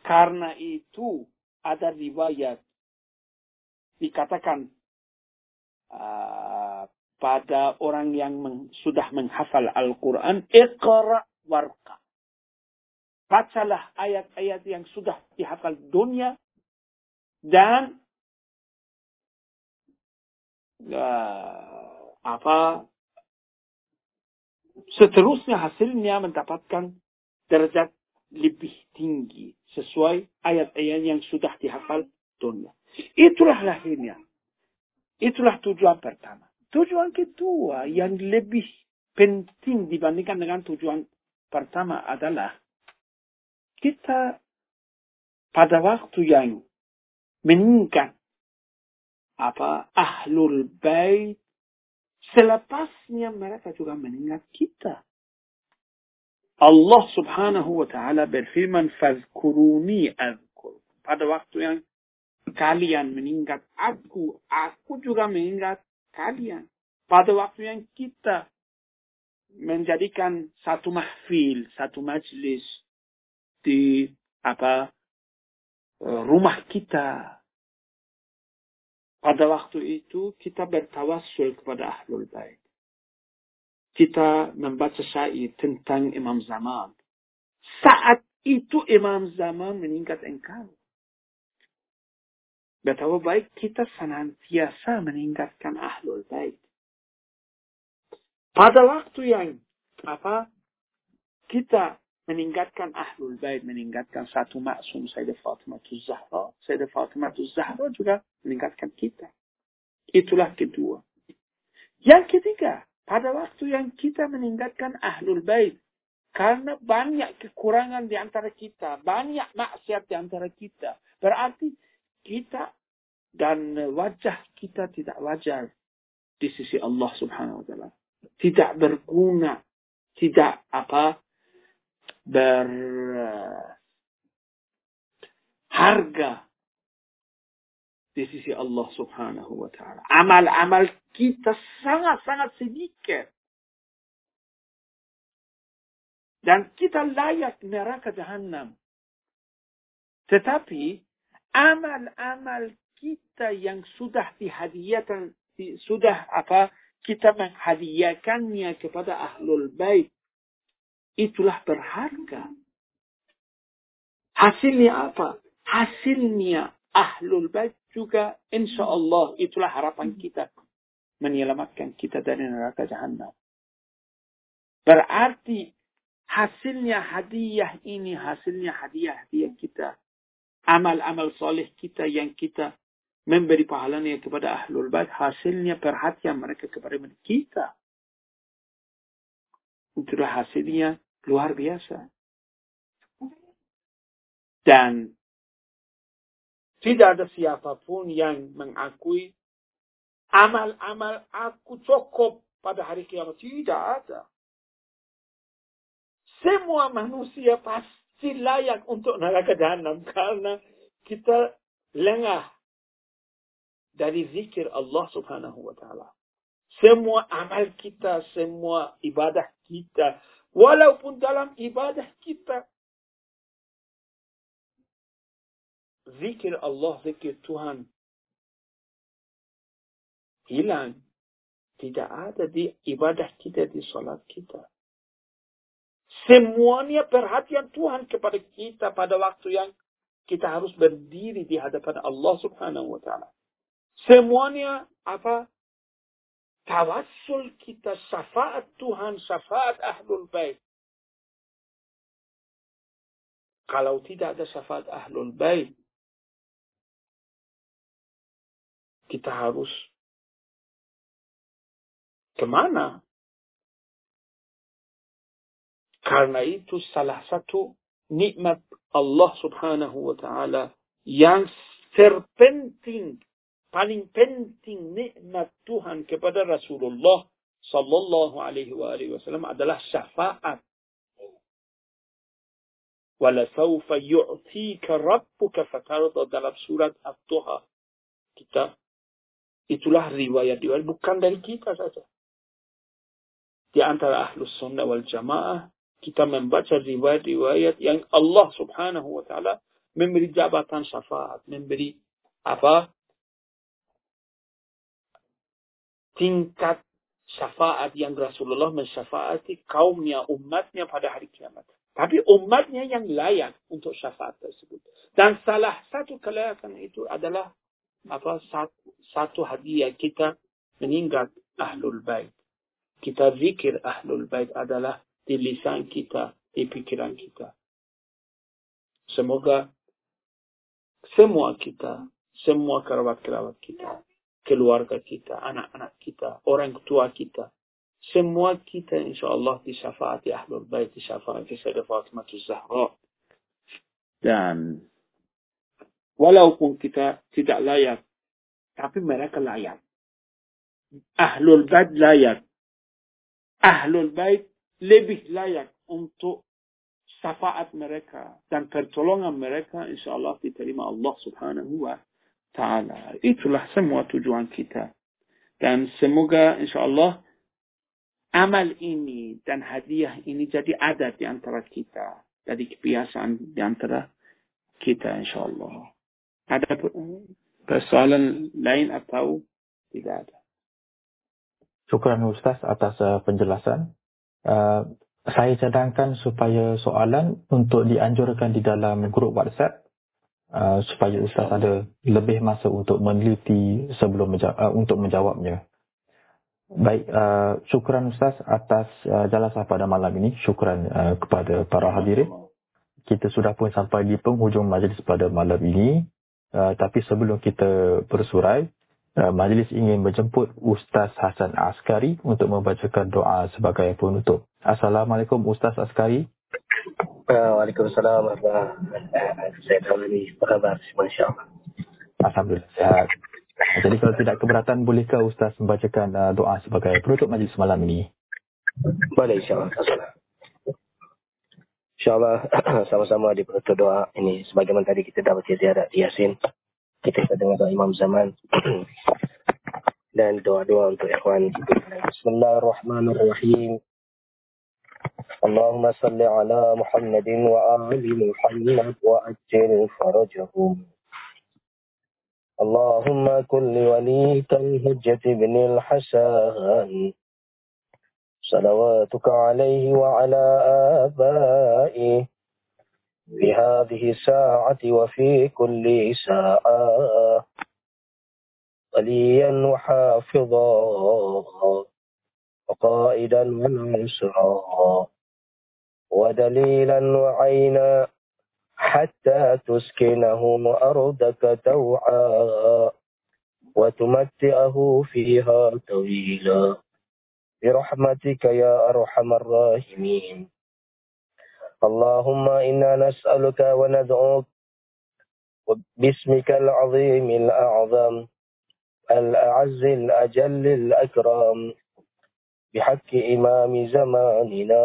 Karena itu ada riwayat dikatakan uh, pada orang yang meng, sudah menghafal Al-Quran, Iqra warqa. Bacalah ayat-ayat yang sudah dihafal dunia dan uh, apa seterusnya hasilnya mendapatkan derajat lebih tinggi sesuai ayat-ayat yang sudah dihafal dunia. Itulah lahirnya. Itulah tujuan pertama. Tujuan kedua yang lebih penting dibandingkan dengan tujuan pertama adalah kita pada waktu yang meningkat apa ahlul bait selepasnya mereka juga mengingat kita. Allah subhanahu wa ta'ala berfirman, Fazkuruni azkur. Pada waktu yang kalian mengingat aku, aku juga mengingat kalian. Pada waktu yang kita menjadikan satu mahfil, satu majlis di apa rumah kita, pada waktu itu kita bertawassul kepada Ahlul Bait. Kita membaca syair tentang Imam Zaman. Saat itu Imam Zaman meningkat engkau. Betapa baik kita senantiasa meningkatkan Ahlul Bait. Pada waktu yang apa kita meningkatkan ahlul bait, meningkatkan satu maksum Sayyidah Fatimah Zahra. Sayyidah Fatimah Zahra juga meningkatkan kita. Itulah kedua. Yang ketiga, pada waktu yang kita meninggalkan ahlul bait karena banyak kekurangan di antara kita, banyak maksiat di antara kita. Berarti kita dan wajah kita tidak wajar di sisi Allah Subhanahu wa taala. Tidak berguna, tidak apa berharga di sisi Allah Subhanahu wa taala. Amal-amal kita sangat-sangat sedikit. Dan kita layak neraka jahanam. Tetapi amal-amal kita yang sudah dihadiahkan, sudah apa kita menghadiahkannya kepada ahlul bait, itulah berharga. Hasilnya apa? Hasilnya ahlul bait juga insya Allah itulah harapan kita menyelamatkan kita dari neraka jahanam. Berarti hasilnya hadiah ini, hasilnya hadiah-hadiah kita. Amal-amal soleh kita yang kita memberi pahalanya kepada ahlul bait, hasilnya perhatian mereka kepada kita. Itulah hasilnya luar biasa. Dan tidak ada siapa pun yang mengakui amal-amal aku cukup pada hari kiamat. Tidak ada. Semua manusia pasti layak untuk neraka jahanam karena kita lengah dari zikir Allah Subhanahu wa taala. Semua amal kita, semua ibadah kita, walaupun dalam ibadah kita zikir Allah, zikir Tuhan hilang. Tidak ada di ibadah kita, di salat kita. Semuanya perhatian Tuhan kepada kita pada waktu yang kita harus berdiri di hadapan Allah Subhanahu wa taala. Semuanya apa? Tawassul kita, syafaat Tuhan, syafaat Ahlul Bait. Kalau tidak ada syafaat Ahlul Bait, kita harus ke mana? Karena itu salah satu nikmat Allah subhanahu wa ta'ala yang terpenting, paling penting nikmat Tuhan kepada Rasulullah sallallahu alaihi wa alihi wasallam adalah syafaat. وَلَسَوْفَ يُعْتِيكَ رَبُّكَ فَتَرْضَ dalam surat At-Tuha. Kita, itulah riwayat-riwayat, bukan dari kita saja. Di antara ahlus sunnah wal jamaah, kita membaca riwayat-riwayat yang Allah Subhanahu wa taala memberi jabatan syafaat, memberi apa? tingkat syafaat yang Rasulullah mensyafaati kaumnya, umatnya pada hari kiamat. Tapi umatnya yang layak untuk syafaat tersebut. Dan salah satu kelayakan itu adalah apa satu, satu hadiah kita meninggal ahlul bait. Kita zikir ahlul bait adalah di lisan kita, di pikiran kita. Semoga semua kita, semua kerabat-kerabat kita, keluarga kita, anak-anak kita, orang tua kita, semua kita insya Allah disyafaati ahlul bait, disyafaati Sayyidah Fatimah Zahra. Dan walaupun kita tidak layak, tapi mereka layak. Ahlul bait layak. Ahlul bait lebih layak untuk syafaat mereka dan pertolongan mereka insya Allah diterima Allah subhanahu wa ta'ala. Itulah semua tujuan kita. Dan semoga insya Allah amal ini dan hadiah ini jadi ada di antara kita. Jadi kebiasaan di antara kita insya Allah. Ada persoalan lain atau tidak ada? Syukran Ustaz atas uh, penjelasan. Uh, saya cadangkan supaya soalan untuk dianjurkan di dalam grup WhatsApp uh, supaya Ustaz ada lebih masa untuk meneliti sebelum menja- uh, untuk menjawabnya. Baik, uh, syukran Ustaz atas uh, jelasan pada malam ini. Syukran uh, kepada para hadirin. Kita sudah pun sampai di penghujung majlis pada malam ini. Uh, tapi sebelum kita bersurai, majlis ingin menjemput Ustaz Hasan Askari untuk membacakan doa sebagai penutup. Assalamualaikum Ustaz Askari. Uh, Waalaikumsalam. Saya tahu ini apa khabar? Masya Allah. Alhamdulillah sehat. Jadi kalau tidak keberatan, bolehkah Ustaz membacakan uh, doa sebagai penutup majlis malam ini? Boleh insyaAllah. InsyaAllah sama-sama di penutup doa ini. Sebagaimana tadi kita dapat ziarah di Yasin Kita akan dengar doa Imam Zaman. Dan doa-doa untuk ikhwan. Bismillahirrahmanirrahim. اللهم صل على محمد وآل محمد وأجل فرجهم اللهم كن لوليك الهجة بن الحسن صلواتك عليه وعلى آبائه في هذه الساعة وفي كل ساعة وليا وحافظا وقائدا ونصرا ودليلا وعينا حتى تسكنه أرضك توعا وتمتعه فيها طويلا. برحمتك يا أرحم الراحمين. اللهم إنا نسألك وندعوك باسمك العظيم الأعظم الأعز الأجل الأكرم بحق إمام زماننا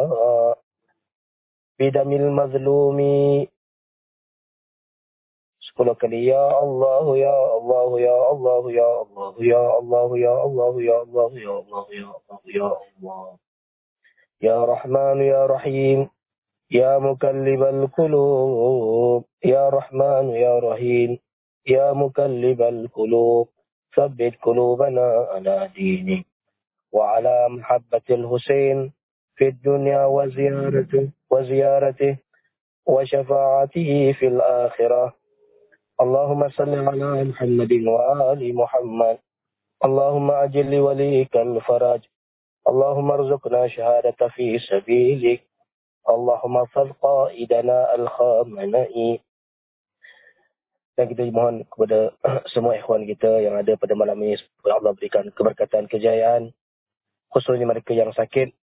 بدم المظلوم. أشكرك يا الله يا الله يا الله يا الله يا الله يا الله يا الله يا الله يا الله يا الله. يا رحمن يا رحيم. Ya mukallibal qulub ya Rahman ya Rahim ya mukallibal qulub ثبت قلوبنا على دينك وعلى محبة الحسين في الدنيا وزيارته وزيارته وشفاعته في الآخرة. اللهم صل على محمد وآل محمد. اللهم أجل لوليك الفرج. اللهم ارزقنا شهادة في سبيلك. Allahumma falqa idana al-khamna'i. Dan kita mohon kepada semua ikhwan kita yang ada pada malam ini. Semoga Allah berikan keberkatan, kejayaan. Khususnya mereka yang sakit.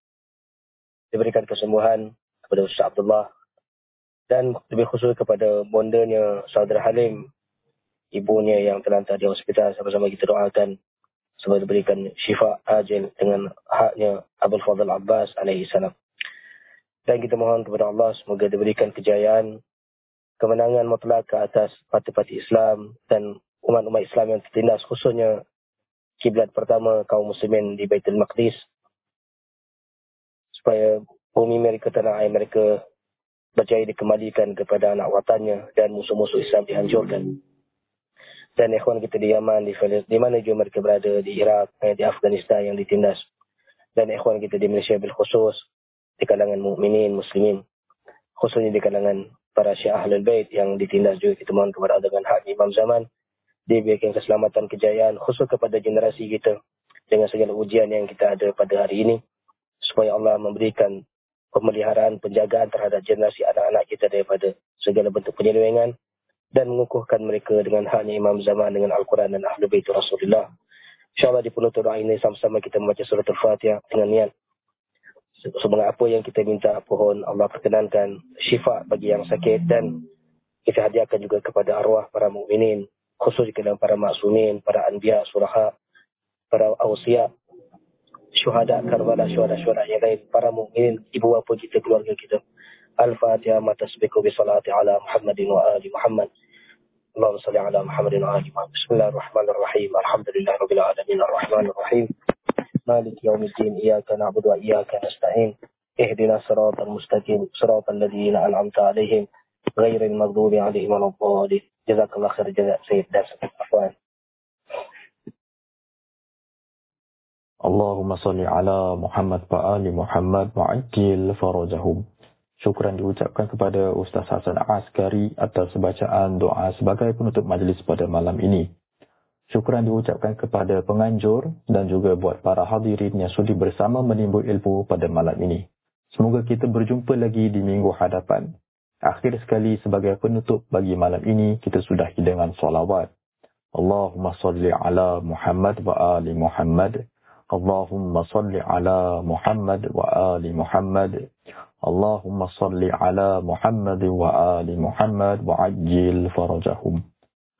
Diberikan kesembuhan kepada Ustaz Abdullah. Dan lebih khusus kepada bondanya Saudara Halim. Ibunya yang terlantar di hospital. Sama-sama kita doakan. Semoga diberikan syifa ajil dengan haknya Abdul Fadl Abbas alaihi salam. Dan kita mohon kepada Allah semoga diberikan kejayaan, kemenangan mutlak ke atas parti-parti Islam dan umat-umat Islam yang tertindas khususnya kiblat pertama kaum muslimin di Baitul Maqdis supaya bumi mereka tanah air mereka berjaya dikembalikan kepada anak watannya dan musuh-musuh Islam dihancurkan. Dan ikhwan kita di Yaman, di Filipina, di mana juga mereka berada, di Iraq, eh, di Afghanistan yang ditindas. Dan ikhwan kita di Malaysia bil khusus, di kalangan mukminin muslimin. Khususnya di kalangan para syiah ahlul bait yang ditindas juga mohon kepada dengan hak imam zaman. Diberikan keselamatan, kejayaan, khusus kepada generasi kita. Dengan segala ujian yang kita ada pada hari ini. Supaya Allah memberikan pemeliharaan, penjagaan terhadap generasi anak-anak kita daripada segala bentuk penyelewengan dan mengukuhkan mereka dengan hanya imam zaman dengan Al-Quran dan Ahlul Bait Rasulullah. InsyaAllah di penutup doa ini sama-sama kita membaca surat Al-Fatihah dengan niat sebagai apa yang kita minta pohon Allah perkenankan syifa bagi yang sakit dan kita hadiahkan juga kepada arwah para mukminin khususnya kepada para maksumin para anbiya suraha para ausia syuhada karbala syuhada syuhada yang lain para mukminin ibu bapa kita keluarga kita. Al-fatihah matasbiku bi salati ala muhammadin wa ali muhammad. Allahumma salli ala muhammadin wa ali muhammad. Bismillahirrahmanirrahim. Alhamdulillahirabbil alamin. Arrahmanirrahim. مالك يوم الدين إياك نعبد وإياك نستعين اهدنا الصراط المستقيم صراط الذين أنعمت عليهم غير المغضوب عليهم ولا الضالين جزاك الله خير جزاء سيد درس عفوا Allahumma salli ala Muhammad wa ali Muhammad wa'ajil farajahum. Syukran diucapkan kepada Ustaz Hasan Askari atas bacaan doa sebagai penutup majlis pada malam ini. Syukuran diucapkan kepada penganjur dan juga buat para hadirin yang sudi bersama menimbu ilmu pada malam ini. Semoga kita berjumpa lagi di minggu hadapan. Akhir sekali sebagai penutup bagi malam ini, kita sudahi dengan salawat. Allahumma salli ala Muhammad wa ali Muhammad. Allahumma salli ala Muhammad wa ali Muhammad. Allahumma salli ala Muhammad wa ali Muhammad wa ajil farajahum.